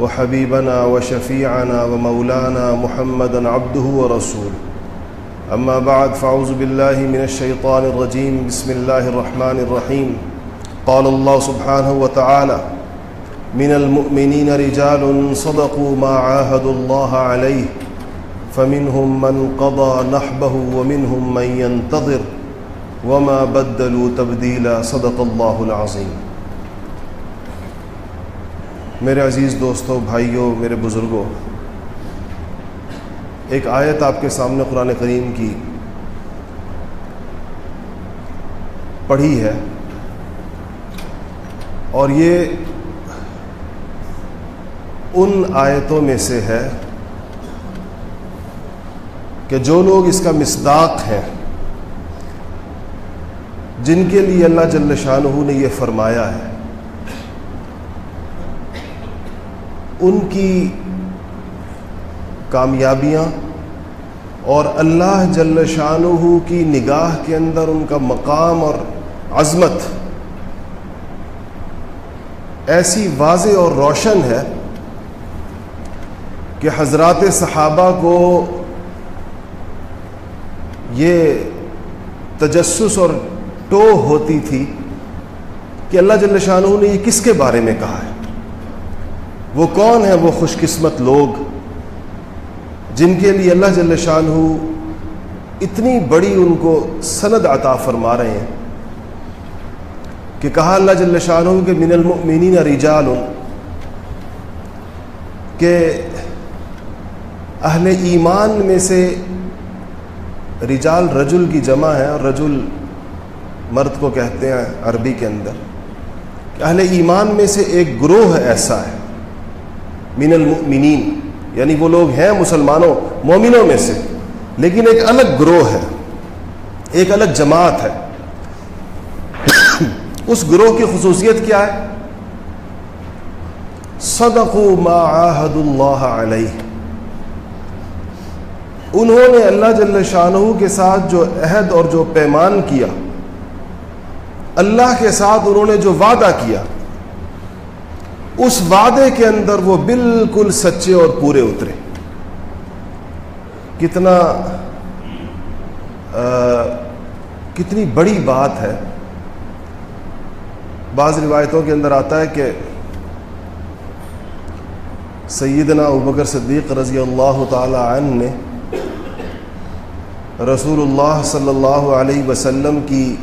وحبيبنا وشفيعنا ومولانا محمدا عبده ورسوله. أما بعد، فأعوذ بالله من الشيطان الرجيم. بسم الله الرحمن الرحيم. قال الله سبحانه وتعالى من المؤمنين رجال صدقوا ما عاهدوا الله عليه، فمنهم من قضى نحبه ومنهم من ينتظر، وما بدلوا تبديلا صدق الله العظيم. میرے عزیز دوستوں بھائیوں میرے بزرگوں ایک آیت آپ کے سامنے قرآن کریم کی پڑھی ہے اور یہ ان آیتوں میں سے ہے کہ جو لوگ اس کا مصداق ہیں، جن کے لیے اللہ جل شاہ نے یہ فرمایا ہے ان کی کامیابیاں اور اللہ جل شاہ کی نگاہ کے اندر ان کا مقام اور عظمت ایسی واضح اور روشن ہے کہ حضرات صحابہ کو یہ تجسس اور ٹو ہوتی تھی کہ اللہ جل شاہ نے یہ کس کے بارے میں کہا ہے۔ وہ کون ہیں وہ خوش قسمت لوگ جن کے لیے اللہ جل شاہ اتنی بڑی ان کو سند عطا فرما رہے ہیں کہ کہا اللہ جل شاہ کہ من المؤمنین رجال کہ اہل ایمان میں سے رجال رجل کی جمع ہے اور رجل مرد کو کہتے ہیں عربی کے اندر کہ اہل ایمان میں سے ایک گروہ ایسا ہے من المؤمنین یعنی وہ لوگ ہیں مسلمانوں، مومنوں میں سے۔ لیکن ایک الگ گروہ ہے۔ ایک الگ جماعت ہے۔ اس گروہ کی خصوصیت کیا ہے؟ صدقوا ما عاہد اللہ علیہ۔ انہوں نے اللہ جل شاہ کے ساتھ جو عہد اور جو پیمان کیا، اللہ کے ساتھ انہوں نے جو وعدہ کیا۔ اس وعدے کے اندر وہ بالکل سچے اور پورے اترے۔ کتنا آ, کتنی بڑی بات ہے۔ بعض روایتوں کے اندر آتا ہے کہ سیدنا ابکر صدیق رضی اللہ تعالی عنہ نے رسول اللہ صلی اللہ علیہ وسلم کی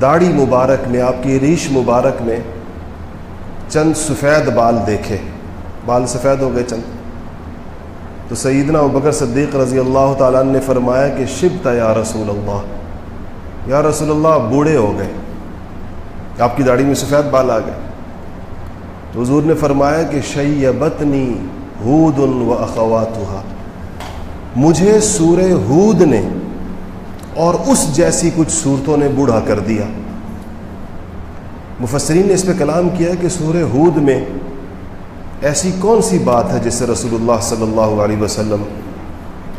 داڑھی مبارک میں آپ کی ریش مبارک میں چند سفید بال دیکھے۔ بال سفید ہو گئے چند۔ تو سیدنا ابکر صدیق رضی اللہ تعالیٰ نے فرمایا کہ شب تھا یا رسول اللہ۔ یا رسول اللہ، بوڑھے ہو گئے۔ آپ کی داڑھی میں سفید بال آ گئے۔ تو حضور نے فرمایا کہ شیبتنی ہود و اخوات مجھے سور ہود نے اور اس جیسی کچھ صورتوں نے بوڑھا کر دیا۔ مفسرین نے اس پہ کلام کیا کہ سور ہود میں ایسی کون سی بات ہے جس سے رسول اللہ صلی اللہ علیہ وسلم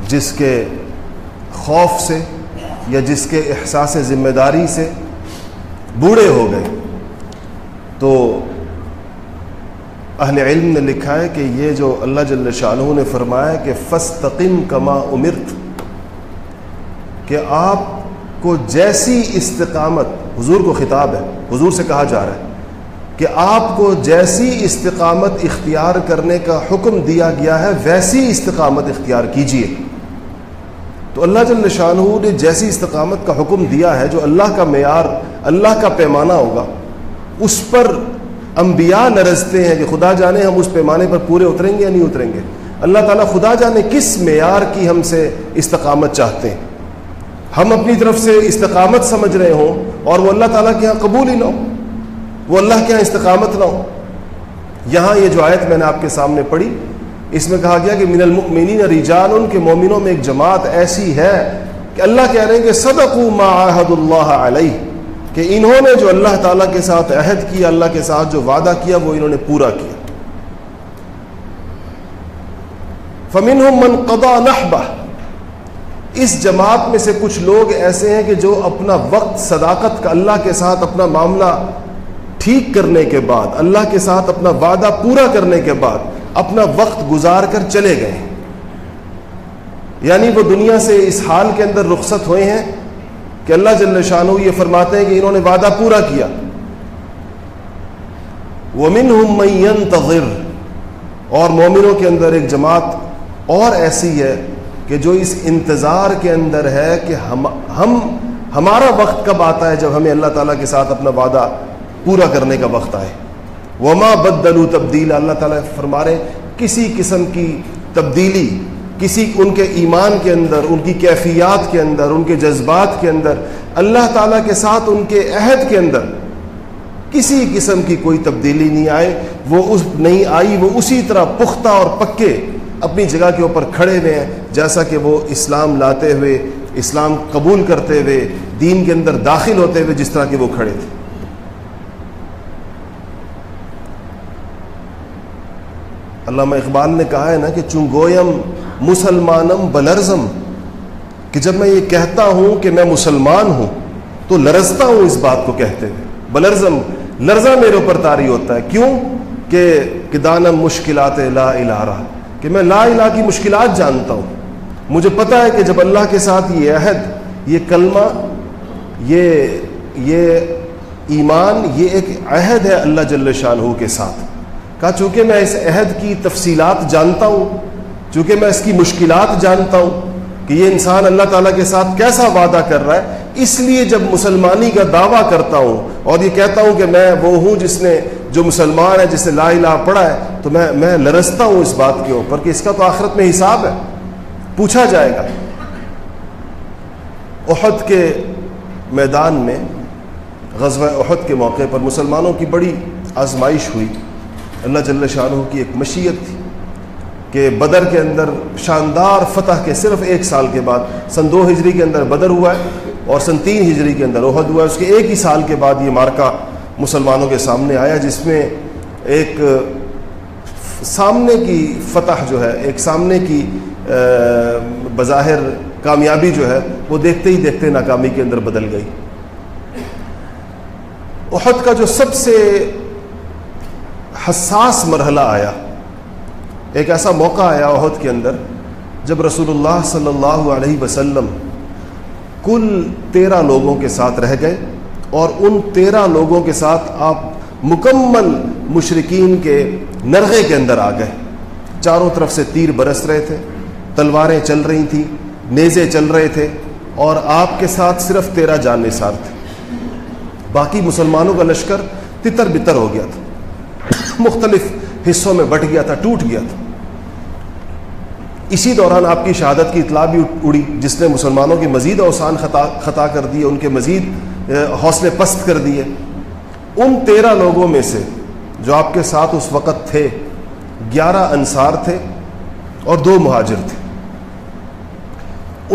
جس کے خوف سے یا جس کے احساس ذمہ داری سے بوڑھے ہو گئے؟ تو اہل علم نے لکھا ہے کہ یہ جو اللہ جل شاہ نے فرمایا کہ فستقم کما امرت، کہ آپ کو جیسی استقامت حضور کو خطاب ہے، حضور سے کہا جا رہا ہے کہ آپ کو جیسی استقامت اختیار کرنے کا حکم دیا گیا ہے، ویسی استقامت اختیار کیجیے تو اللہ جل شاہ نے جیسی استقامت کا حکم دیا ہے، جو اللہ کا معیار، اللہ کا پیمانہ ہوگا، اس پر انبیاء نرستے ہیں کہ خدا جانے ہم اس پیمانے پر پورے اتریں گے یا نہیں اتریں گے۔ اللہ تعالیٰ خدا جانے کس معیار کی ہم سے استقامت چاہتے ہیں؟ ہم اپنی طرف سے استقامت سمجھ رہے ہوں اور وہ اللہ تعالیٰ کے یہاں قبول ہی نہ ہو وہ اللہ کے یہاں استقامت نہ ہو یہاں یہ جو آیت میں نے آپ کے سامنے پڑھی، اس میں کہا گیا کہ من المؤمنین رجال ان کے مومنوں میں ایک جماعت ایسی ہے کہ اللہ کہہ رہے ہیں کہ صدقوا ما عہد اللہ علیہ، کہ انہوں نے جو اللہ تعالیٰ کے ساتھ عہد کیا، اللہ کے ساتھ جو وعدہ کیا، وہ انہوں نے پورا کیا۔ فمن من قضا نحبہ اس جماعت میں سے کچھ لوگ ایسے ہیں کہ جو اپنا وقت، صداقت کا اللہ کے ساتھ اپنا معاملہ ٹھیک کرنے کے بعد، اللہ کے ساتھ اپنا وعدہ پورا کرنے کے بعد اپنا وقت گزار کر چلے گئے یعنی وہ دنیا سے اس حال کے اندر رخصت ہوئے ہیں کہ اللہ جل شاہ یہ فرماتے ہیں کہ انہوں نے وعدہ پورا کیا۔ ومن ہم تغر اور مومنوں کے اندر ایک جماعت اور ایسی ہے کہ جو اس انتظار کے اندر ہے کہ ہم ہم ہمارا وقت کب آتا ہے جب ہمیں اللہ تعالیٰ کے ساتھ اپنا وعدہ پورا کرنے کا وقت آئے۔ وما بدلو تبدیل اللہ تعالیٰ فرما رہے کسی قسم کی تبدیلی، کسی ان کے ایمان کے اندر، ان کی کیفیات کے اندر، ان کے جذبات کے اندر، اللہ تعالیٰ کے ساتھ ان کے عہد کے اندر کسی قسم کی کوئی تبدیلی نہیں آئے۔ وہ اس نہیں آئی، وہ اسی طرح پختہ اور پکے اپنی جگہ کے اوپر کھڑے ہوئے ہیں، جیسا کہ وہ اسلام لاتے ہوئے، اسلام قبول کرتے ہوئے، دین کے اندر داخل ہوتے ہوئے جس طرح کے وہ کھڑے تھے۔ علامہ اقبال نے کہا ہے نا کہ چنگویم مسلمانم بلرزم، کہ جب میں یہ کہتا ہوں کہ میں مسلمان ہوں، تو لرزتا ہوں اس بات کو کہتے ہوئے۔ بلرزم، لرزہ میرے اوپر تاری ہوتا ہے۔ کیوں؟ کہ دانم مشکلات لا الہ کہ میں لا الہ کی مشکلات جانتا ہوں۔ مجھے پتا ہے کہ جب اللہ کے ساتھ یہ عہد، یہ کلمہ، یہ یہ ایمان، یہ ایک عہد ہے اللہ جل شاہ کے ساتھ۔ کہا، چونکہ میں اس عہد کی تفصیلات جانتا ہوں، چونکہ میں اس کی مشکلات جانتا ہوں کہ یہ انسان اللہ تعالیٰ کے ساتھ کیسا وعدہ کر رہا ہے اس لیے جب مسلمانی کا دعویٰ کرتا ہوں اور یہ کہتا ہوں کہ میں وہ ہوں جس نے جو مسلمان ہے، جس نے لا الہ پڑھا ہے، تو میں میں لرستا ہوں اس بات کے اوپر کہ اس کا تو آخرت میں حساب ہے۔ پوچھا جائے گا۔ احد کے میدان میں، غزوہ احد کے موقع پر مسلمانوں کی بڑی آزمائش ہوئی۔ اللہ جل شاہ کی ایک مشیت تھی کہ بدر کے اندر شاندار فتح کے صرف ایک سال کے بعد، سن دو ہجری کے اندر بدر ہوا ہے۔ اور سن تین ہجری کے اندر عہد ہوا اس کے ایک ہی سال کے بعد یہ مارکا مسلمانوں کے سامنے آیا، جس میں ایک سامنے کی فتح جو ہے، ایک سامنے کی بظاہر کامیابی جو ہے، وہ دیکھتے ہی دیکھتے ناکامی کے اندر بدل گئی۔ احد کا جو سب سے حساس مرحلہ آیا، ایک ایسا موقع آیا عہد کے اندر، جب رسول اللہ صلی اللہ علیہ وسلم کل تیرہ لوگوں کے ساتھ رہ گئے اور ان تیرہ لوگوں کے ساتھ آپ مکمل مشرقین کے نرغے کے اندر آ گئے۔ چاروں طرف سے تیر برس رہے تھے، تلواریں چل رہی تھیں، نیزے چل رہے تھے اور آپ کے ساتھ صرف تیرہ جان نثار تھے۔ باقی مسلمانوں کا لشکر تتر بتر ہو گیا تھا۔ مختلف حصوں میں بٹ گیا تھا، ٹوٹ گیا تھا۔ اسی دوران آپ کی شہادت کی اطلاع بھی اڑی، جس نے مسلمانوں کی مزید اوسان خطا خطا کر دیے ان کے مزید حوصلے پست کر دیے۔ ان تیرہ لوگوں میں سے جو آپ کے ساتھ اس وقت تھے، گیارہ انصار تھے اور دو مہاجر تھے۔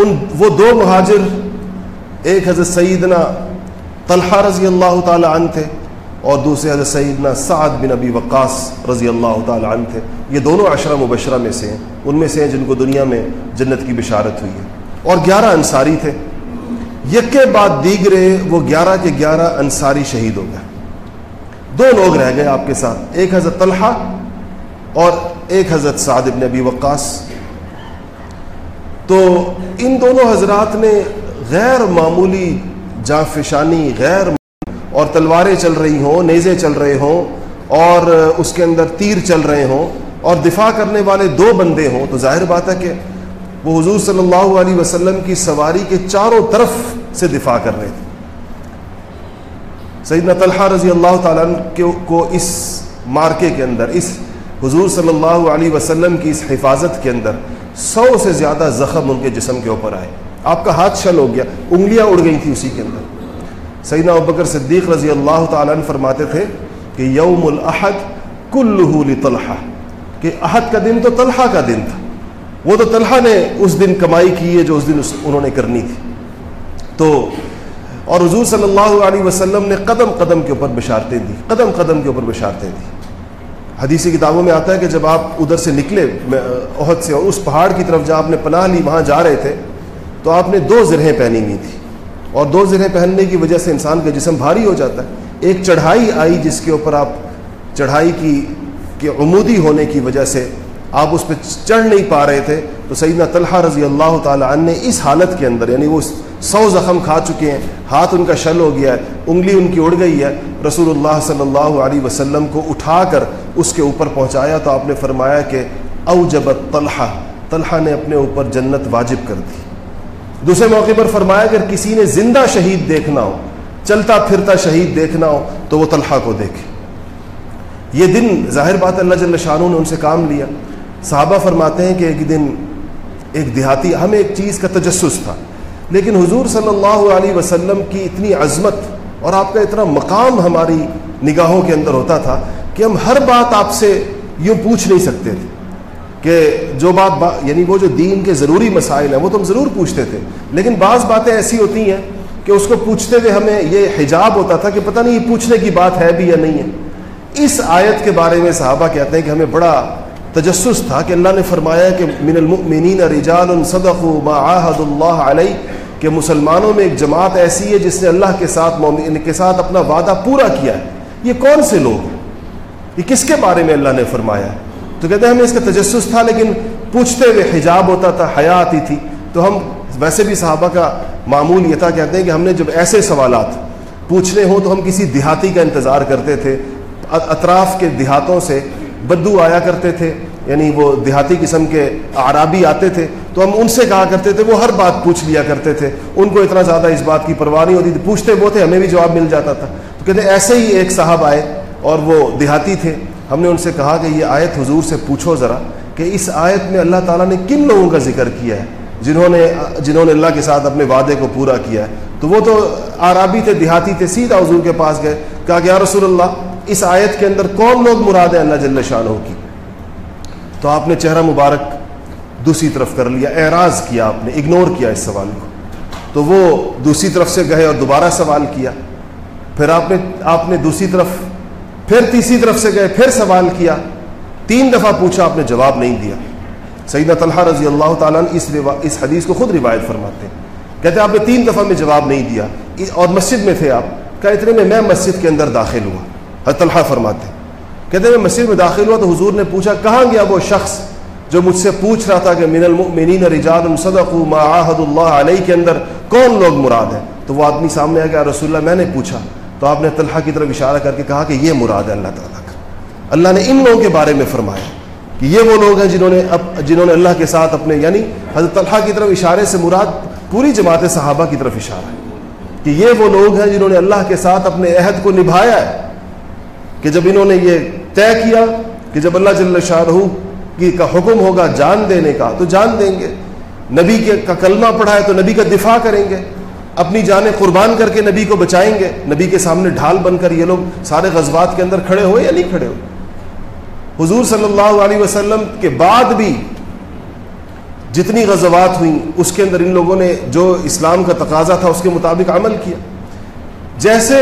ان، وہ دو مہاجر، ایک حضرت سیدنا طلحہ رضی اللہ تعالی عنہ تھے اور دوسرے حضرت سیدنا سعد بن ابی وقاص رضی اللہ تعالی عنہ تھے۔ یہ دونوں عشرہ مبشرہ میں سے ہیں۔ ان میں سے ہیں جن کو دنیا میں جنت کی بشارت ہوئی ہے۔ اور گیارہ انصاری تھے۔ یکے بعد دیگرے وہ گیارہ کے گیارہ انصاری شہید ہو گئے۔ دو لوگ رہ گئے آپ کے ساتھ۔ ایک حضرت طلحہ اور ایک حضرت سعد بن ابی وقاص۔ تو ان دونوں حضرات نے غیر معمولی جانفشانی غیر اور تلواریں چل رہی ہوں، نیزے چل رہے ہوں، اور اس کے اندر تیر چل رہے ہوں، اور دفاع کرنے والے دو بندے ہوں، تو ظاہر بات ہے کہ وہ حضور صلی اللہ علیہ وسلم کی سواری کے چاروں طرف سے دفاع کر رہے تھے۔ سیدنا طلحہ رضی اللہ تعالیٰ کو اس مارکے کے اندر، اس حضور صلی اللہ علیہ وسلم کی اس حفاظت کے اندر سو سے زیادہ زخم ان کے جسم کے اوپر آئے۔ آپ کا ہاتھ شل ہو گیا، انگلیاں اڑ گئی تھیں اسی کے اندر۔ سیدنا ابکر صدیق رضی اللہ تعالیٰ عنہ فرماتے تھے کہ یوم الاحد کلہ لطلحہ، کہ عہد کا دن تو طلحہ کا دن تھا۔ وہ تو طلحہ نے اس دن کمائی کی ہے جو اس دن اس انہوں نے کرنی تھی۔ تو اور حضور صلی اللہ علیہ وسلم نے قدم قدم کے اوپر بشارتیں دی، قدم قدم کے اوپر بشارتیں دی۔ حدیثی کتابوں میں آتا ہے کہ جب آپ ادھر سے نکلے عہد سے اور اس پہاڑ کی طرف جب آپ نے پناہ لی، وہاں جا رہے تھے، تو آپ نے دو زرہیں پہنی ہوئی تھی اور دو زرہیں پہننے کی وجہ سے انسان کا جسم بھاری ہو جاتا ہے۔ ایک چڑھائی آئی جس کے اوپر آپ چڑھائی کی کہ عمودی ہونے کی وجہ سے آپ اس پہ چڑھ نہیں پا رہے تھے۔ تو سیدنا طلحہ رضی اللہ تعالیٰ عنہ نے اس حالت کے اندر یعنی وہ سو زخم کھا چکے ہیں، ہاتھ ان کا شل ہو گیا ہے، انگلی ان کی اڑ گئی ہے۔ رسول اللہ صلی اللہ علیہ وسلم کو اٹھا کر اس کے اوپر پہنچایا تو آپ نے فرمایا کہ اوجبت طلحہ طلحہ نے اپنے اوپر جنت واجب کر دی۔ دوسرے موقع پر فرمایا اگر کسی نے زندہ شہید دیکھنا ہو، چلتا پھرتا شہید دیکھنا ہو، تو وہ طلحہ کو دیکھے۔ یہ دن ظاہر بات اللہ جل شاہ نے ان سے کام لیا۔ صحابہ فرماتے ہیں کہ ایک دن ایک دیہاتی، ہمیں ایک چیز کا تجسس تھا۔ لیکن حضور صلی اللہ علیہ وسلم کی اتنی عظمت اور آپ کا اتنا مقام ہماری نگاہوں کے اندر ہوتا تھا کہ ہم ہر بات آپ سے یوں پوچھ نہیں سکتے تھے۔ کہ جو بات با یعنی وہ جو دین کے ضروری مسائل ہیں وہ تو ہم ضرور پوچھتے تھے۔ لیکن بعض باتیں ایسی ہوتی ہیں کہ اس کو پوچھتے ہوئے ہمیں یہ حجاب ہوتا تھا کہ پتہ نہیں یہ پوچھنے کی بات ہے بھی یا نہیں ہے۔ اس آیت کے بارے میں صحابہ کہتے ہیں کہ ہمیں بڑا تجسس تھا کہ اللہ نے فرمایا کہ من المؤمنین رجال صدقوا ما عاہد اللہ علیہ، کہ مسلمانوں میں ایک جماعت ایسی ہے جس نے اللہ کے ساتھ مومن کے ساتھ اپنا وعدہ پورا کیا ہے۔ یہ کون سے لوگ ہیں؟ یہ کس کے بارے میں اللہ نے فرمایا ہے؟ تو کہتے ہیں ہمیں اس کا تجسس تھا لیکن پوچھتے ہوئے حجاب ہوتا تھا حیا آتی تھی۔ تو ہم ویسے بھی صحابہ کا معمول یہ تھا، کہتے ہیں کہ ہم نے جب ایسے سوالات پوچھنے ہوں تو ہم کسی دیہاتی کا انتظار کرتے تھے۔ اطراف کے دیہاتوں سے بدو آیا کرتے تھے یعنی وہ دیہاتی قسم کے عرابی آتے تھے۔ تو ہم ان سے کہا کرتے تھے، وہ ہر بات پوچھ لیا کرتے تھے۔ ان کو اتنا زیادہ اس بات کی پرواہ نہیں ہوتی تھی پوچھتے وہ تھے، ہمیں بھی جواب مل جاتا تھا۔ تو کہتے ایسے ہی ایک صاحب آئے اور وہ دیہاتی تھے۔ ہم نے ان سے کہا کہ یہ آیت حضور سے پوچھو ذرا کہ اس آیت میں اللہ تعالیٰ نے کن لوگوں کا ذکر کیا ہے؟ جنہوں نے جنہوں نے اللہ کے ساتھ اپنے وعدے کو پورا کیا ہے۔ تو وہ تو آرابی تھے دیہاتی تھے سیدھا حضور کے پاس گئے، کہا کہ یا رسول اللہ، اس آیت کے اندر کون لوگ مراد ہیں اللہ جل شاہ کی؟ تو آپ نے چہرہ مبارک دوسری طرف کر لیا، اعراض کیا آپ نے اگنور کیا اس سوال کو۔ تو وہ دوسری طرف سے گئے اور دوبارہ سوال کیا۔ پھر آپ نے آپ نے دوسری طرف پھر تیسری طرف سے گئے، پھر سوال کیا۔ تین دفعہ پوچھا، آپ نے جواب نہیں دیا۔ سیدہ طلحہ رضی اللہ تعالیٰ نے اس اس حدیث کو خود روایت فرماتے ہیں۔ کہتے ہیں، آپ نے تین دفعہ میں جواب نہیں دیا۔ اور مسجد میں تھے آپ۔ کہا، اتنے میں میں مسجد کے اندر داخل ہوا۔ طلحہ فرماتے ہیں۔ کہتے ہیں، میں مسجد میں داخل ہوا تو حضور نے پوچھا، کہاں گیا وہ شخص جو مجھ سے پوچھ رہا تھا کہ من المؤمنین رجال صدقوا ما عاہد اللہ علیہ کے اندر کون لوگ مراد ہیں؟ تو وہ آدمی سامنے آ گیا، رسول اللہ، میں نے پوچھا۔ تو آپ نے طلحہ کی طرف اشارہ کر کے کہا کہ یہ مراد ہے اللہ تعالیٰ کا۔ اللہ نے ان لوگوں کے بارے میں فرمایا کہ یہ وہ لوگ ہیں جنہوں نے اب جنہوں نے اللہ کے ساتھ اپنے یعنی حضرت طلحہ کی طرف اشارے سے مراد پوری جماعت صحابہ کی طرف اشارہ ہے کہ یہ وہ لوگ ہیں جنہوں نے اللہ کے ساتھ اپنے عہد کو نبھایا ہے کہ جب انہوں نے یہ طے کیا کہ جب اللہ جل شاہ کی کا حکم ہوگا جان دینے کا تو جان دیں گے۔ نبی کے کا کلمہ پڑھا ہے تو نبی کا دفاع کریں گے۔ اپنی جانیں قربان کر کے نبی کو بچائیں گے۔ نبی کے سامنے ڈھال بن کر یہ لوگ سارے غزوات کے اندر کھڑے ہوئے یا نہیں کھڑے ہوئے؟ حضور صلی اللہ علیہ وسلم کے بعد بھی جتنی غزوات ہوئیں، اس کے اندر ان لوگوں نے جو اسلام کا تقاضا تھا، اس کے مطابق عمل کیا۔ جیسے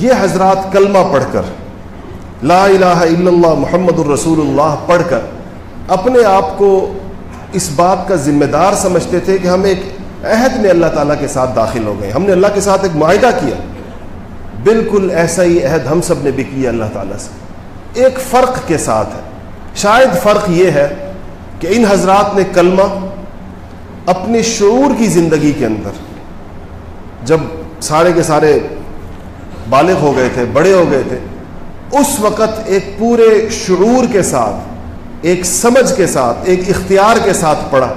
یہ حضرات کلمہ پڑھ کر، لا الہ الا اللہ محمد الرسول اللہ پڑھ کر، اپنے آپ کو اس بات کا ذمہ دار سمجھتے تھے کہ ہم ایک عہد میں اللہ تعالیٰ کے ساتھ داخل ہو گئے۔ ہم نے اللہ کے ساتھ ایک معاہدہ کیا۔ بالکل ایسا ہی عہد ہم سب نے بھی کیا اللہ تعالیٰ سے۔ ایک فرق کے ساتھ ہے۔ شاید فرق یہ ہے کہ ان حضرات نے کلمہ اپنے شعور کی زندگی کے اندر جب سارے کے سارے بالغ ہو گئے تھے، بڑے ہو گئے تھے، اس وقت ایک پورے شعور کے ساتھ، ایک سمجھ کے ساتھ، ایک اختیار کے ساتھ پڑھا۔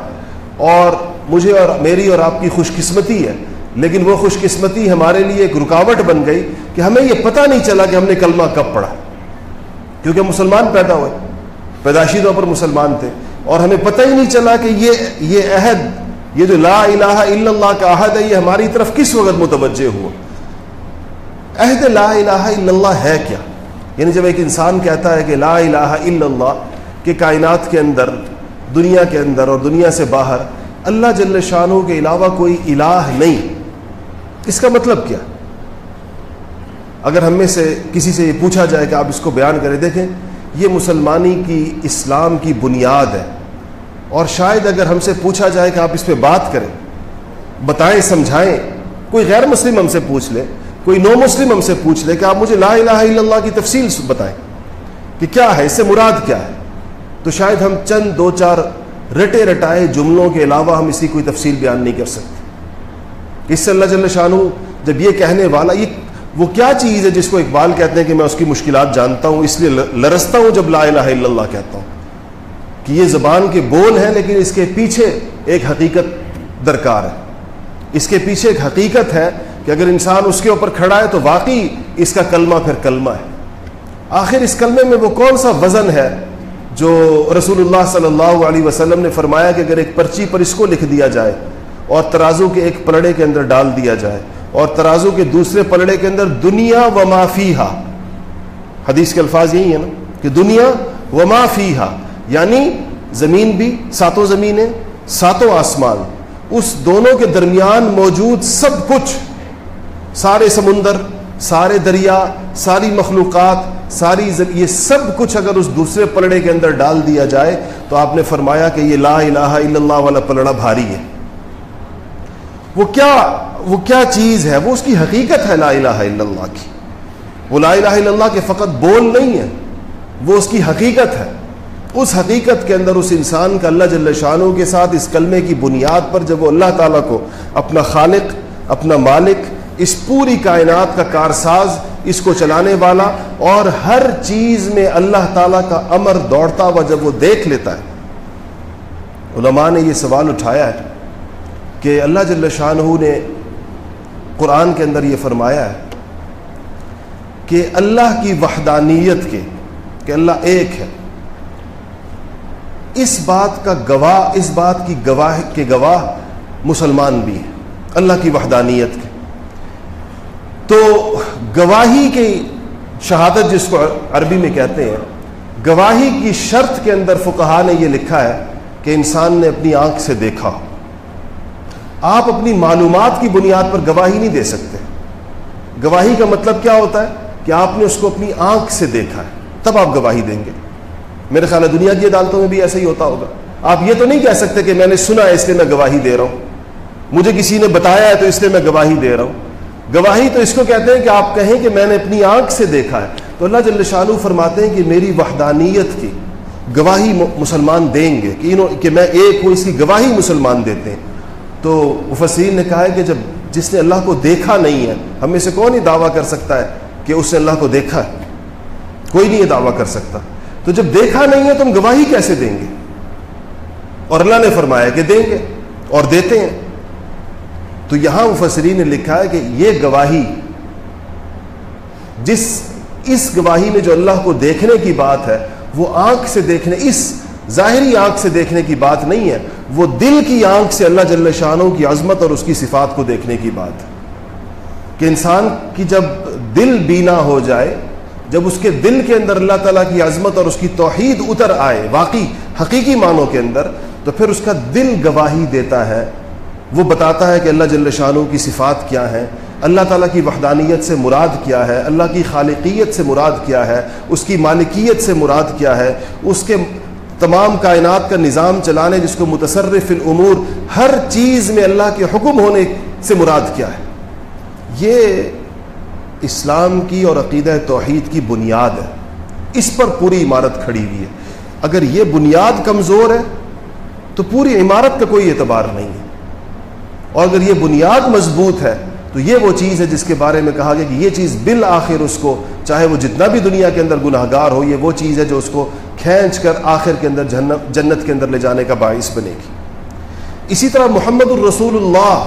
اور مجھے اور میری اور آپ کی خوش قسمتی ہے۔ لیکن وہ خوش قسمتی ہمارے لیے ایک رکاوٹ بن گئی کہ ہمیں یہ پتہ نہیں چلا کہ ہم نے کلمہ کب پڑھا۔ کیونکہ مسلمان پیدا ہوئے، پیدائشی طور پر مسلمان تھے۔ اور ہمیں پتہ ہی نہیں چلا کہ یہ یہ عہد، یہ جو لا الہ الا اللہ کا عہد ہے، یہ ہماری طرف کس وقت متوجہ ہوا؟ عہد لا الہ الا اللہ ہے کیا؟ یعنی جب ایک انسان کہتا ہے کہ لا الہ الا اللہ، کہ کائنات کے اندر، دنیا کے اندر اور دنیا سے باہر اللہ جل شانوں کے علاوہ کوئی الہ نہیں۔ اس کا مطلب کیا؟ اگر ہم میں سے کسی سے یہ پوچھا جائے کہ آپ اس کو بیان کریں، دیکھیں، یہ مسلمانی کی اسلام کی بنیاد ہے۔ اور شاید اگر ہم سے پوچھا جائے کہ آپ اس پہ بات کریں، بتائیں، سمجھائیں، کوئی غیر مسلم ہم سے پوچھ لے، کوئی نو مسلم ہم سے پوچھ لے کہ آپ مجھے لا الہ الا اللہ کی تفصیل بتائیں کہ کیا ہے، اس سے مراد کیا ہے؟ تو شاید ہم چند، دو، چار رٹے رٹائے جملوں کے علاوہ ہم اسی کوئی تفصیل بیان نہیں کر سکتے۔ اس سے اللہ جل شاہ جب یہ کہنے والا، یہ وہ کیا چیز ہے جس کو اقبال کہتے ہیں کہ میں اس کی مشکلات جانتا ہوں، اس لیے لرستا ہوں جب لا الہ الا اللہ کہتا ہوں؟ کہ یہ زبان کے بول ہیں لیکن اس کے پیچھے ایک حقیقت درکار ہے۔ اس کے پیچھے ایک حقیقت ہے کہ اگر انسان اس کے اوپر کھڑا ہے تو واقعی اس کا کلمہ پھر کلمہ ہے۔ آخر اس کلمے میں وہ کون سا وزن ہے جو رسول اللہ صلی اللہ علیہ وسلم نے فرمایا کہ اگر ایک پرچی پر اس کو لکھ دیا جائے اور ترازو کے ایک پلڑے کے اندر ڈال دیا جائے اور ترازو کے دوسرے پلڑے کے اندر دنیا و معافی ہا حدیث کے الفاظ یہی ہیں نا، کہ دنیا و معافی ہا یعنی زمین بھی ساتوں زمینیں ساتوں آسمان، اس دونوں کے درمیان موجود سب کچھ، سارے سمندر، سارے دریا، ساری مخلوقات ساری یہ سب کچھ اگر اس دوسرے پلڑے کے اندر ڈال دیا جائے تو آپ نے فرمایا کہ یہ لا الہ الا اللہ والا پلڑا بھاری ہے۔ وہ کیا وہ کیا چیز ہے؟ وہ اس کی حقیقت ہے لا الہ الا اللہ کی۔ وہ لا الہ الا اللہ کے فقط بول نہیں ہے، وہ اس کی حقیقت ہے۔ اس حقیقت کے اندر اس انسان کا اللہ جل شانوں کے ساتھ اس کلمے کی بنیاد پر جب وہ اللہ تعالیٰ کو اپنا خالق، اپنا مالک، اس پوری کائنات کا کارساز اس کو چلانے والا اور ہر چیز میں اللہ تعالیٰ کا امر دوڑتا ہوا جب وہ دیکھ لیتا ہے۔ علماء نے یہ سوال اٹھایا ہے کہ اللہ جل شاہ نے قرآن کے اندر یہ فرمایا ہے کہ اللہ کی وحدانیت کے، کہ اللہ ایک ہے۔ اس بات کا گواہ، اس بات کی گواہ، کے گواہ مسلمان بھی ہیں۔ اللہ کی وحدانیت کے۔ تو گواہی کی شہادت جس کو عربی میں کہتے ہیں، گواہی کی شرط کے اندر فکہ نے یہ لکھا ہے کہ انسان نے اپنی آنکھ سے دیکھا۔ آپ اپنی معلومات کی بنیاد پر گواہی نہیں دے سکتے۔ گواہی کا مطلب کیا ہوتا ہے؟ کہ آپ نے اس کو اپنی آنکھ سے دیکھا ہے۔ تب آپ گواہی دیں گے۔ میرے خیال ہے دنیا کی عدالتوں میں بھی ایسا ہی ہوتا ہوگا۔ آپ یہ تو نہیں کہہ سکتے کہ میں نے سنا ہے اس لیے میں گواہی دے رہا ہوں۔ مجھے کسی نے بتایا ہے تو اس لیے میں گواہی دے رہا ہوں۔ گواہی تو اس کو کہتے ہیں کہ آپ کہیں کہ میں نے اپنی آنکھ سے دیکھا ہے۔ تو اللہ جل شانو فرماتے ہیں کہ میری وحدانیت کی گواہی مسلمان دیں گے کہ انہوں کہ میں ایک ہوں، اس کی گواہی مسلمان دیتے ہیں۔ تو مفسرین نے کہا ہے کہ جب جس نے اللہ کو دیکھا نہیں ہے، ہم میں سے کون ہی دعویٰ کر سکتا ہے کہ اس نے اللہ کو دیکھا ہے؟ کوئی نہیں یہ دعویٰ کر سکتا۔ تو جب دیکھا نہیں ہے تو ہم گواہی کیسے دیں گے؟ اور اللہ نے فرمایا کہ دیں گے اور دیتے ہیں۔ تو یہاں مفسرین نے لکھا ہے کہ یہ گواہی، جس، اس گواہی میں جو اللہ کو دیکھنے کی بات ہے، وہ آنکھ سے دیکھنے، اس ظاہری آنکھ سے دیکھنے کی بات نہیں ہے، وہ دل کی آنکھ سے اللہ جل شانوں کی عظمت اور اس کی صفات کو دیکھنے کی بات ہے۔ کہ انسان کی جب دل بینا ہو جائے، جب اس کے دل کے اندر اللہ تعالیٰ کی عظمت اور اس کی توحید اتر آئے، واقعی حقیقی معنوں کے اندر، تو پھر اس کا دل گواہی دیتا ہے وہ بتاتا ہے کہ اللہ جل شانوں کی صفات کیا ہیں، اللہ تعالیٰ کی وحدانیت سے مراد کیا ہے، اللہ کی خالقیت سے مراد کیا ہے، اس کی مالکیت سے مراد کیا ہے، اس کے تمام کائنات کا نظام چلانے، جس کو متصرف الامور، ہر چیز میں اللہ کے حکم ہونے سے مراد کیا ہے۔ یہ اسلام کی اور عقیدہ توحید کی بنیاد ہے۔ اس پر پوری عمارت کھڑی ہوئی ہے۔ اگر یہ بنیاد کمزور ہے، تو پوری عمارت کا کوئی اعتبار نہیں ہے۔ اور اگر یہ بنیاد مضبوط ہے، تو یہ وہ چیز ہے جس کے بارے میں کہا گیا کہ یہ چیز بالآخر اس کو، چاہے وہ جتنا بھی دنیا کے اندر گناہ گار ہو، یہ وہ چیز ہے جو اس کو کھینچ کر آخر کے اندر جنت جنت کے اندر لے جانے کا باعث بنے گی۔ اسی طرح محمد الرسول اللہ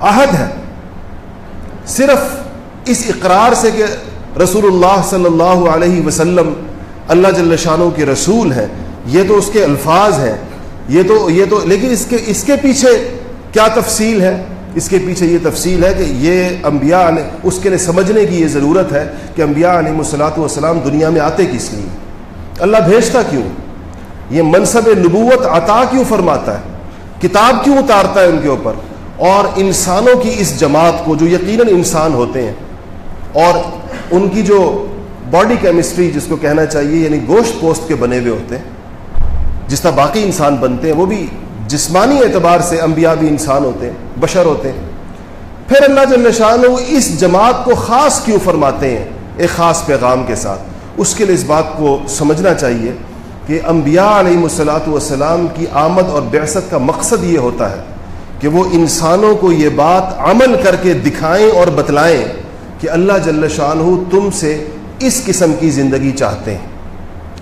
عہد ہے صرف اس اقرار سے کہ رسول اللہ صلی اللہ علیہ وسلم اللہ جل شانوں کے رسول ہیں، یہ تو اس کے الفاظ ہیں۔ یہ تو یہ تو لیکن اس کے اس کے پیچھے کیا تفصیل ہے؟ اس کے پیچھے یہ تفصیل ہے کہ یہ انبیاء علیہ اس کے لیے سمجھنے کی یہ ضرورت ہے کہ انبیاء علیہ الصلاۃ والسلام دنیا میں آتے کس لیے؟ اللہ بھیجتا کیوں؟ یہ منصب نبوت عطا کیوں فرماتا ہے؟ کتاب کیوں اتارتا ہے ان کے اوپر؟ اور انسانوں کی اس جماعت کو جو یقیناً انسان ہوتے ہیں، اور ان کی جو باڈی کیمسٹری جس کو کہنا چاہیے یعنی گوشت پوسٹ کے بنے ہوئے ہوتے ہیں جس طرح باقی انسان بنتے ہیں، وہ بھی جسمانی اعتبار سے انبیاء بھی انسان ہوتے ہیں، بشر ہوتے ہیں۔ پھر اللہ جل شاہ اس جماعت کو خاص کیوں فرماتے ہیں؟ ایک خاص پیغام کے ساتھ۔ اس کے لیے اس بات کو سمجھنا چاہیے کہ انبیاء علیہ السلاۃ والسلام کی آمد اور بیست کا مقصد یہ ہوتا ہے کہ وہ انسانوں کو یہ بات عمل کر کے دکھائیں اور بتلائیں کہ اللہ جل شاہ تم سے اس قسم کی زندگی چاہتے ہیں۔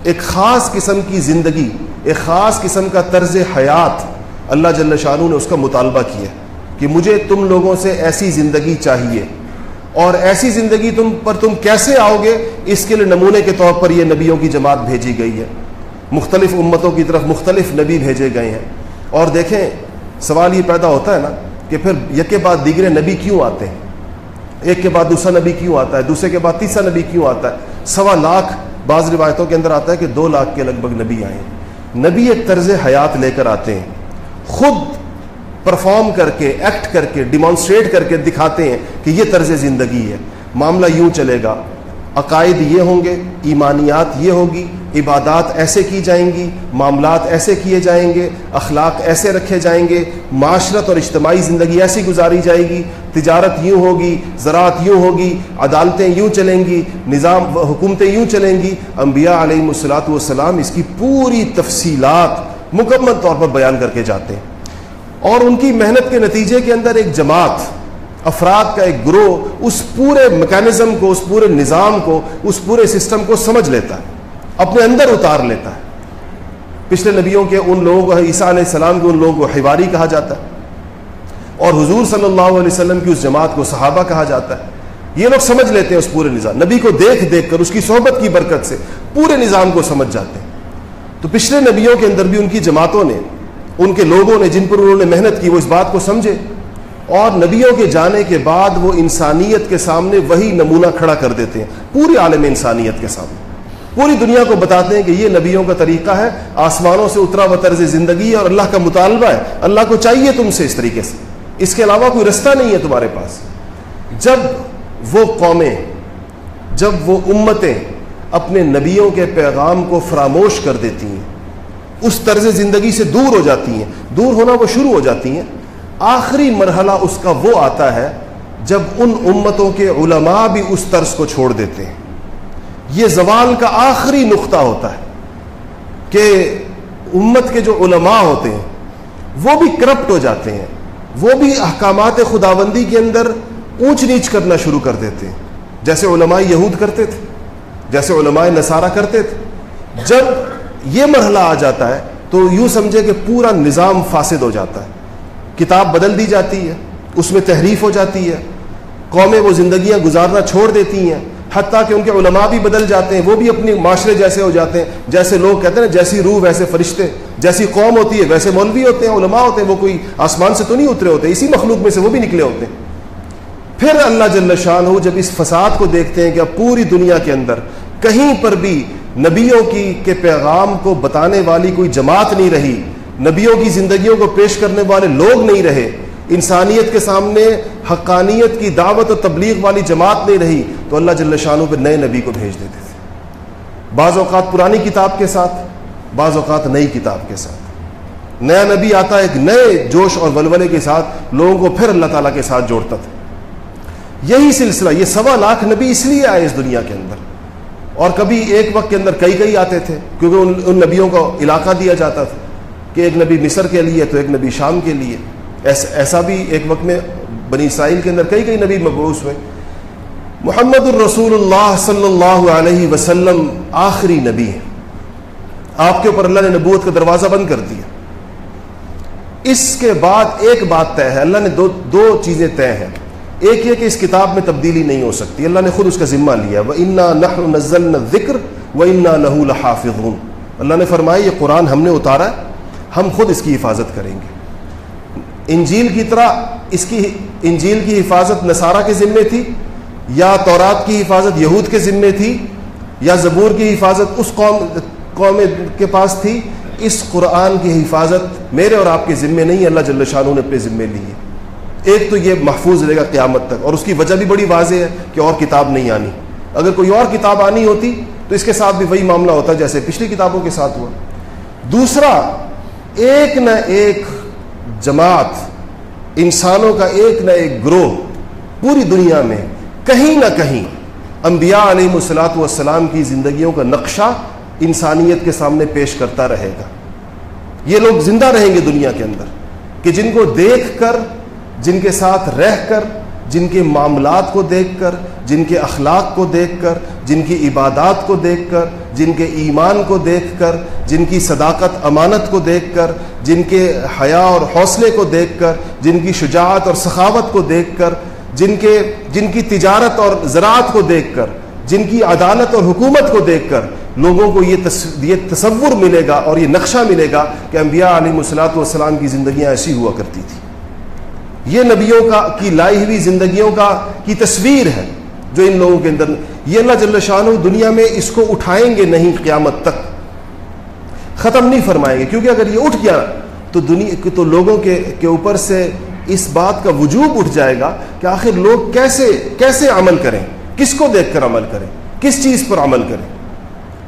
ایک خاص قسم کی زندگی، ایک خاص قسم کا طرز حیات اللہ جل شاہ نے اس کا مطالبہ کیا کہ مجھے تم لوگوں سے ایسی زندگی چاہیے۔ اور ایسی زندگی تم پر تم کیسے آؤ گے؟ اس کے لیے نمونے کے طور پر یہ نبیوں کی جماعت بھیجی گئی ہے۔ مختلف امتوں کی طرف مختلف نبی بھیجے گئے ہیں۔ اور دیکھیں، سوال یہ پیدا ہوتا ہے نا کہ پھر یک کے بعد دیگرے نبی کیوں آتے ہیں؟ ایک کے بعد دوسرا نبی کیوں آتا ہے؟ دوسرے کے بعد تیسرا نبی کیوں آتا ہے؟ سوا لاکھ بعض روایتوں کے اندر آتا ہے کہ دو لاکھ کے لگ بھگ نبی آئے نبی ایک طرز حیات لے کر آتے ہیں۔ خود پرفارم کر کے ایکٹ کر کے ڈیمانسٹریٹ کر کے دکھاتے ہیں کہ یہ طرز زندگی ہے۔ معاملہ یوں چلے گا۔ عقائد یہ ہوں گے، ایمانیات یہ ہوگی عبادات ایسے کی جائیں گی، معاملات ایسے کیے جائیں گے، اخلاق ایسے رکھے جائیں گے، معاشرت اور اجتماعی زندگی ایسی گزاری جائے گی، تجارت یوں ہوگی، زراعت یوں ہوگی، عدالتیں یوں چلیں گی، نظام حکومتیں یوں چلیں گی، انبیاء علیہ الصلاۃ والسلام اس کی پوری تفصیلات مکمل طور پر بیان کر کے جاتے ہیں۔ اور ان کی محنت کے نتیجے کے اندر ایک جماعت افراد کا ایک گروہ اس پورے میکینزم کو، اس پورے نظام کو، اس پورے سسٹم کو سمجھ لیتا ہے، اپنے اندر اتار لیتا ہے۔ پچھلے نبیوں کے ان لوگوں کو، عیسیٰ علیہ السلام کے ان لوگوں کو حواری کہا جاتا ہے۔ اور حضور صلی اللہ علیہ وسلم کی اس جماعت کو صحابہ کہا جاتا ہے۔ یہ لوگ سمجھ لیتے ہیں اس پورے نظام۔ نبی کو دیکھ دیکھ کر، اس کی صحبت کی برکت سے پورے نظام کو سمجھ جاتے ہیں۔ تو پچھلے نبیوں کے اندر بھی ان کی جماعتوں نے، ان کے لوگوں نے جن پر انہوں نے محنت کی، وہ اس بات کو سمجھے۔ اور نبیوں کے جانے کے بعد وہ انسانیت کے سامنے وہی نمونہ کھڑا کر دیتے ہیں پوری عالم انسانیت کے سامنے۔ پوری دنیا کو بتاتے ہیں کہ یہ نبیوں کا طریقہ ہے، آسمانوں سے اترا و طرز زندگی ہے اور اللہ کا مطالبہ ہے۔ اللہ کو چاہیے تم سے اس طریقے سے۔ اس کے علاوہ کوئی رستہ نہیں ہے تمہارے پاس۔ جب وہ قومیں، جب وہ امتیں اپنے نبیوں کے پیغام کو فراموش کر دیتی ہیں، اس طرز زندگی سے دور ہو جاتی ہیں۔ دور ہونا وہ شروع ہو جاتی ہیں۔ آخری مرحلہ اس کا وہ آتا ہے جب ان امتوں کے علماء بھی اس طرز کو چھوڑ دیتے ہیں۔ یہ زوال کا آخری نقطہ ہوتا ہے کہ امت کے جو علماء ہوتے ہیں، وہ بھی کرپٹ ہو جاتے ہیں۔ وہ بھی احکامات خداوندی کے اندر اونچ نیچ کرنا شروع کر دیتے ہیں۔ جیسے علماء یہود کرتے تھے، جیسے علماء نصارہ کرتے تھے۔ جب یہ مرحلہ آ جاتا ہے تو یوں سمجھے کہ پورا نظام فاسد ہو جاتا ہے۔ کتاب بدل دی جاتی ہے، اس میں تحریف ہو جاتی ہے، قومیں وہ زندگیاں گزارنا چھوڑ دیتی ہیں، حتیٰ کہ ان کے علماء بھی بدل جاتے ہیں، وہ بھی اپنی معاشرے جیسے ہو جاتے ہیں، جیسے لوگ کہتے ہیں نا، جیسی روح ویسے فرشتے، جیسی قوم ہوتی ہے، ویسے مولوی ہوتے ہیں، علماء ہوتے ہیں، وہ کوئی آسمان سے تو نہیں اترے ہوتے، اسی مخلوق میں سے وہ بھی نکلے ہوتے ہیں۔ پھر اللہ جل شان ہو جب اس فساد کو دیکھتے ہیں کہ اب پوری دنیا کے اندر کہیں پر بھی نبیوں کی، کے پیغام کو بتانے والی کوئی جماعت نہیں رہی نبیوں کی زندگیوں کو پیش کرنے والے لوگ نہیں رہے۔ انسانیت کے سامنے حقانیت کی دعوت و تبلیغ والی جماعت نہیں رہی تو اللہ جل شانوں پہ نئے نبی کو بھیج دیتے تھے۔ بعض اوقات پرانی کتاب کے ساتھ، بعض اوقات نئی کتاب کے ساتھ۔ نیا نبی آتا ہے ایک نئے جوش اور ولولے کے ساتھ لوگوں کو پھر اللہ تعالیٰ کے ساتھ جوڑتا تھا۔ یہی سلسلہ، یہ سوا لاکھ نبی اس لیے آئے اس دنیا کے اندر۔ اور کبھی ایک وقت کے اندر کئی کئی آتے تھے، کیونکہ ان ان نبیوں کو علاقہ دیا جاتا تھا۔ کہ ایک نبی مصر کے لیے تو ایک نبی شام کے لیے۔ ایسا ایسا بھی ایک وقت میں بنی اسرائیل کے اندر کئی کئی نبی مبعوث ہوئے۔ محمد الرسول اللہ صلی اللہ علیہ وسلم آخری نبی ہے آپ کے اوپر اللہ نے نبوت کا دروازہ بند کر دیا۔ اس کے بعد ایک بات طے ہے، اللہ نے دو دو چیزیں طے ہیں۔ ایک یہ کہ اس کتاب میں تبدیلی نہیں ہو سکتی۔ اللہ نے خود اس کا ذمہ لیا۔ وہ انا نہ ذکر و انا لہو لحافظ اللہ نے فرمایا، یہ قرآن ہم نے اتارا ہے۔ ہم خود اس کی حفاظت کریں گے۔ انجیل کی طرح اس کی انجیل کی حفاظت نصارہ کے ذمے تھی، یا تورات کی حفاظت یہود کے ذمے تھی، یا زبور کی حفاظت اس قوم قوم کے پاس تھی۔ اس قرآن کی حفاظت میرے اور آپ کے ذمے نہیں، اللہ جل شاہ نے اپنے ذمے لی ہے۔ ایک تو یہ محفوظ رہے گا قیامت تک، اور اس کی وجہ بھی بڑی واضح ہے کہ اور کتاب نہیں آنی۔ اگر کوئی اور کتاب آنی ہوتی تو اس کے ساتھ بھی وہی معاملہ ہوتا جیسے پچھلی کتابوں کے ساتھ ہوا۔ دوسرا ایک نہ ایک جماعت انسانوں کا ایک نہ ایک گروہ پوری دنیا میں کہیں نہ کہیں انبیاء علیہ السلاۃ والسلام کی زندگیوں کا نقشہ انسانیت کے سامنے پیش کرتا رہے گا۔ یہ لوگ زندہ رہیں گے دنیا کے اندر کہ جن کو دیکھ کر، جن کے ساتھ رہ کر، جن کے معاملات کو دیکھ کر، جن کے اخلاق کو دیکھ کر، جن کی عبادات کو دیکھ کر جن کے ایمان کو دیکھ کر، جن کی صداقت، امانت کو دیکھ کر، جن کے حیا اور حوصلے کو دیکھ کر، جن کی شجاعت اور سخاوت کو دیکھ کر، جن کے، جن کی تجارت اور زراعت کو دیکھ کر، جن کی عدالت اور حکومت کو دیکھ کر لوگوں کو یہ یہ تصور ملے گا اور یہ نقشہ ملے گا کہ انبیاء علیہ السلاۃ والسلام کی زندگیاں ایسی ہوا کرتی تھی یہ نبیوں کا، کی لائی ہوئی زندگیوں کا، کی تصویر ہے۔ جو ان لوگوں کے اندر یہ اللہ جل شاہ دنیا میں اس کو اٹھائیں گے نہیں قیامت تک۔ ختم نہیں فرمائیں گے، کیونکہ اگر یہ اٹھ گیا تو دنیا تو لوگوں کے کے اوپر سے اس بات کا وجوب اٹھ جائے گا کہ آخر لوگ کیسے کیسے عمل کریں، کس کو دیکھ کر عمل کریں، کس چیز پر عمل کریں۔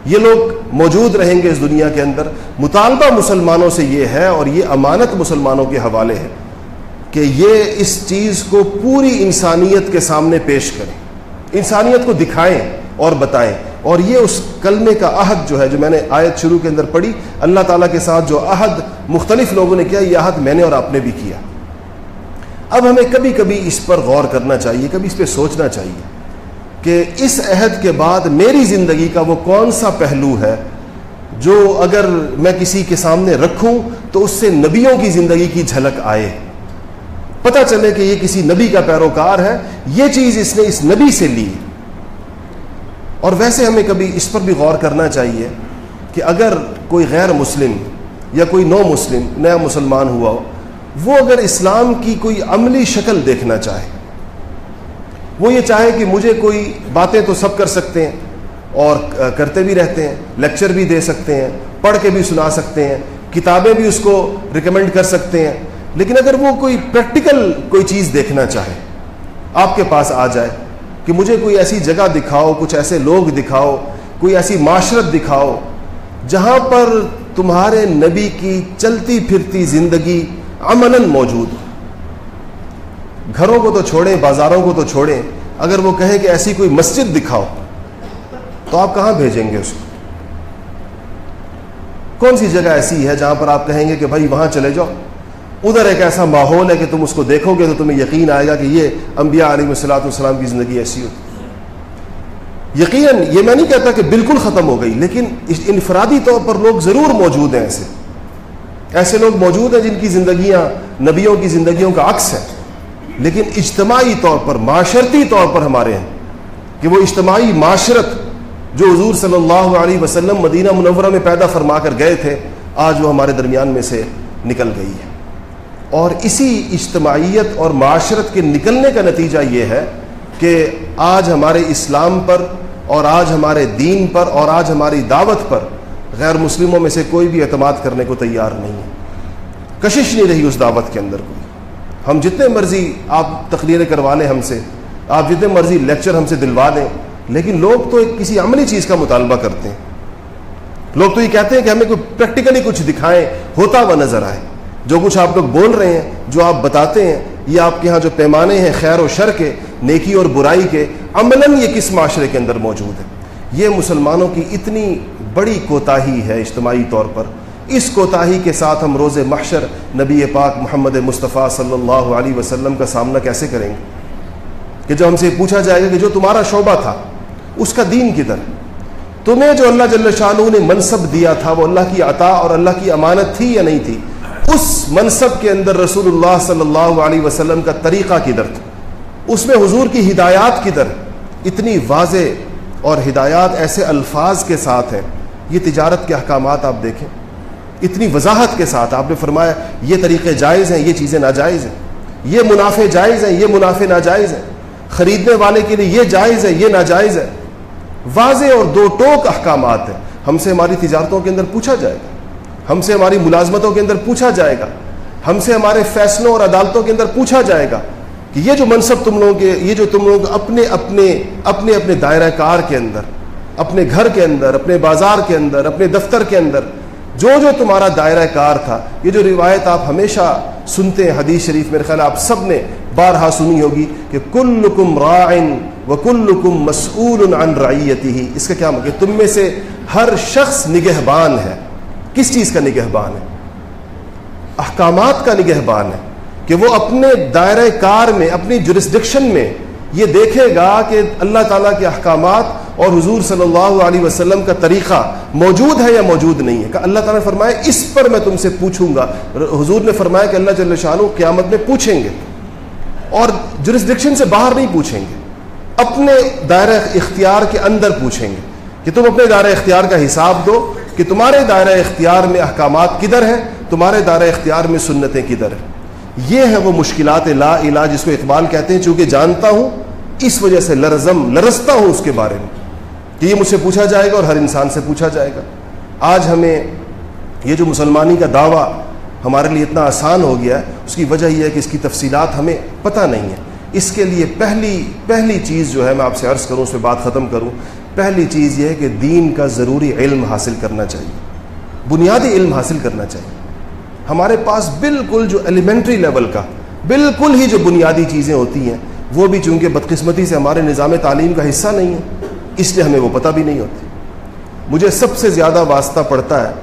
یہ لوگ موجود رہیں گے اس دنیا کے اندر۔ مطالبہ مسلمانوں سے یہ ہے اور یہ امانت مسلمانوں کے حوالے ہے کہ یہ اس چیز کو پوری انسانیت کے سامنے پیش کریں۔ انسانیت کو دکھائیں اور بتائیں۔ اور یہ اس کلمے کا عہد جو ہے، جو میں نے آیت شروع کے اندر پڑھی، اللہ تعالیٰ کے ساتھ جو عہد مختلف لوگوں نے کیا، یہ عہد میں نے اور آپ نے بھی کیا۔ اب ہمیں کبھی کبھی اس پر غور کرنا چاہیے، کبھی اس پہ سوچنا چاہیے کہ اس عہد کے بعد میری زندگی کا وہ کون سا پہلو ہے جو اگر میں کسی کے سامنے رکھوں تو اس سے نبیوں کی زندگی کی جھلک آئے۔ پتہ چلے کہ یہ کسی نبی کا پیروکار ہے، یہ چیز اس نے اس نبی سے لی۔ اور ویسے ہمیں کبھی اس پر بھی غور کرنا چاہیے کہ اگر کوئی غیر مسلم یا کوئی نو مسلم، نیا مسلمان ہوا ہو، وہ اگر اسلام کی کوئی عملی شکل دیکھنا چاہے، وہ یہ چاہے کہ مجھے کوئی باتیں تو سب کر سکتے ہیں اور کرتے بھی رہتے ہیں، لیکچر بھی دے سکتے ہیں، پڑھ کے بھی سنا سکتے ہیں، کتابیں بھی اس کو ریکمینڈ کر سکتے ہیں لیکن اگر وہ کوئی پریکٹیکل کوئی چیز دیکھنا چاہے، آپ کے پاس آ جائے کہ مجھے کوئی ایسی جگہ دکھاؤ، کچھ ایسے لوگ دکھاؤ، کوئی ایسی معاشرت دکھاؤ جہاں پر تمہارے نبی کی چلتی پھرتی زندگی امن موجود ہو۔ گھروں کو تو چھوڑیں، بازاروں کو تو چھوڑیں، اگر وہ کہیں کہ ایسی کوئی مسجد دکھاؤ، تو آپ کہاں بھیجیں گے اس کو؟ کون سی جگہ ایسی ہے جہاں پر آپ کہیں گے کہ بھائی وہاں چلے جاؤ؟ ادھر ایک ایسا ماحول ہے کہ تم اس کو دیکھو گے تو تمہیں یقین آئے گا کہ یہ انبیاء علیہ السلاۃ والسلام کی زندگی ایسی ہوتی یقیناً یہ میں نہیں کہتا کہ بالکل ختم ہو گئی، لیکن انفرادی طور پر لوگ ضرور موجود ہیں ایسے۔ ایسے لوگ موجود ہیں جن کی زندگیاں، نبیوں کی زندگیوں کا عکس ہے۔ لیکن اجتماعی طور پر، معاشرتی طور پر ہمارے ہیں کہ وہ اجتماعی معاشرت جو حضور صلی اللہ علیہ وسلم مدینہ منورہ میں پیدا فرما کر گئے تھے، آج وہ ہمارے درمیان میں سے نکل گئی ہے۔ اور اسی اجتماعیت اور معاشرت کے نکلنے کا نتیجہ یہ ہے کہ آج ہمارے اسلام پر اور آج ہمارے دین پر اور آج ہماری دعوت پر غیر مسلموں میں سے کوئی بھی اعتماد کرنے کو تیار نہیں ہے۔ کشش نہیں رہی اس دعوت کے اندر کوئی۔ ہم جتنے مرضی آپ تقریریں کروا لیں ہم سے، آپ جتنے مرضی لیکچر ہم سے دلوا دیں لیکن لوگ تو ایک کسی عملی چیز کا مطالبہ کرتے ہیں۔ لوگ تو یہ کہتے ہیں کہ ہمیں کوئی پریکٹیکلی کچھ دکھائیں، ہوتا ہوا نظر آئے۔ جو کچھ آپ لوگ بول رہے ہیں، جو آپ بتاتے ہیں، یہ آپ کے ہاں جو پیمانے ہیں، خیر و شر کے، نیکی اور برائی کے، عملاً یہ کس معاشرے کے اندر موجود ہے یہ مسلمانوں کی اتنی بڑی کوتاہی ہے اجتماعی طور پر۔ اس کوتاہی کے ساتھ ہم روز محشر نبی پاک محمد مصطفیٰ صلی اللہ علیہ وسلم کا سامنا کیسے کریں گے؟ کہ جب ہم سے پوچھا جائے گا کہ جو تمہارا شعبہ تھا، اس کا دین کدھر؟ تمہیں جو اللہ جل شاہ نے منصب دیا تھا، وہ اللہ کی عطا اور اللہ کی امانت تھی یا نہیں تھی؟ اس منصب کے اندر رسول اللہ صلی اللہ علیہ وسلم کا طریقہ کدھر تھا؟ اس میں حضور کی ہدایات کدھر؟ اتنی واضح اور ہدایات ایسے الفاظ کے ساتھ ہیں۔ یہ تجارت کے احکامات آپ دیکھیں۔ اتنی وضاحت کے ساتھ آپ نے فرمایا، یہ طریقے جائز ہیں، یہ چیزیں ناجائز ہیں۔ یہ منافع جائز ہیں، یہ منافع ناجائز ہیں۔ خریدنے والے کے لیے یہ جائز ہے یہ ناجائز ہے واضح اور دو ٹوک احکامات ہیں۔ ہم سے ہماری تجارتوں کے اندر پوچھا جائے گا۔ ہم سے ہماری ملازمتوں کے اندر پوچھا جائے گا۔ ہم سے ہمارے فیصلوں اور عدالتوں کے اندر پوچھا جائے گا کہ یہ جو منصب تم لوگوں کے یہ جو تم لوگ اپنے اپنے اپنے اپنے دائرہ کار کے اندر، اپنے گھر کے اندر، اپنے بازار کے اندر، اپنے دفتر کے اندر، جو جو تمہارا دائرہ کار تھا، یہ جو روایت آپ ہمیشہ سنتے ہیں حدیث شریف، میرے خیال آپ سب نے بارہا سنی ہوگی کہ کل کم رائن و کل کم مسعول عن رعیتی ہی اس کا کیا مطلب؟ تم میں سے ہر شخص نگہبان ہے۔ کس چیز کا نگہبان ہے؟ احکامات کا نگہبان ہے کہ وہ اپنے دائرہ کار میں، اپنی جورسڈکشن میں یہ دیکھے گا کہ اللہ تعالیٰ کے احکامات اور حضور صلی اللہ علیہ وسلم کا طریقہ موجود ہے یا موجود نہیں ہے۔ کہ اللہ تعالیٰ نے فرمایا، اس پر میں تم سے پوچھوں گا۔ حضور نے فرمایا کہ اللہ جل شاہ قیامت میں پوچھیں گے اور جورسڈکشن سے باہر نہیں پوچھیں گے۔ اپنے دائرہ اختیار کے اندر پوچھیں گے کہ تم اپنے دائرہ اختیار کا حساب دو۔ کہ تمہارے دائرہ اختیار میں احکامات کدھر ہیں، تمہارے دائرہ اختیار میں سنتیں کدھر ہیں۔ یہ ہے وہ مشکلات لا علاج جس کو اقبال کہتے ہیں، چونکہ جانتا ہوں، اس وجہ سے لرزم، لرزتا ہوں اس کے بارے میں۔ کہ یہ مجھ سے پوچھا جائے گا اور ہر انسان سے پوچھا جائے گا۔ آج ہمیں یہ جو مسلمانی کا دعویٰ ہمارے لیے اتنا آسان ہو گیا ہے، اس کی وجہ یہ ہے کہ اس کی تفصیلات ہمیں پتہ نہیں ہے اس کے لیے پہلی پہلی چیز جو ہے، میں آپ سے عرض کروں، اس پہ بات ختم کروں۔ پہلی چیز یہ ہے کہ دین کا ضروری علم حاصل کرنا چاہیے۔ بنیادی علم حاصل کرنا چاہیے۔ ہمارے پاس بالکل جو ایلیمنٹری لیول کا، بالکل ہی جو بنیادی چیزیں ہوتی ہیں، وہ بھی چونکہ بدقسمتی سے ہمارے نظام تعلیم کا حصہ نہیں ہے اس لیے ہمیں وہ پتہ بھی نہیں ہوتی۔ مجھے سب سے زیادہ واسطہ پڑتا ہے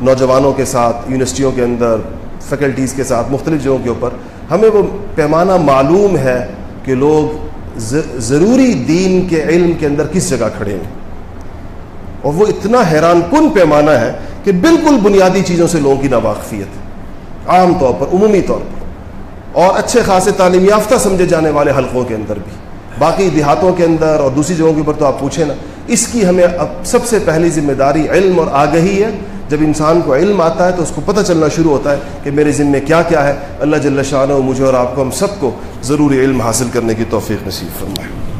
نوجوانوں کے ساتھ، یونیورسٹیوں کے اندر فیکلٹیز کے ساتھ، مختلف جگہوں کے اوپر، ہمیں وہ پیمانہ معلوم ہے کہ لوگ ضروری دین کے علم کے اندر کس جگہ کھڑے ہیں؟ اور وہ اتنا حیران کن پیمانہ ہے کہ بالکل بنیادی چیزوں سے لوگوں کی ناواقفیت عام طور پر، عمومی طور پر۔ اور اچھے خاصے تعلیم یافتہ سمجھے جانے والے حلقوں کے اندر بھی۔ باقی دیہاتوں کے اندر اور دوسری جگہوں کے اوپر تو آپ پوچھیں نا، اس کی ہمیں اب سب سے پہلی ذمہ داری علم اور آگہی ہے۔ جب انسان کو علم آتا ہے تو اس کو پتہ چلنا شروع ہوتا ہے کہ میرے ذمے کیا کیا ہے۔ اللہ جل شاہ مجھے اور آپ کو ہم سب کو ضروری علم حاصل کرنے کی توفیق نصیب فرمائے۔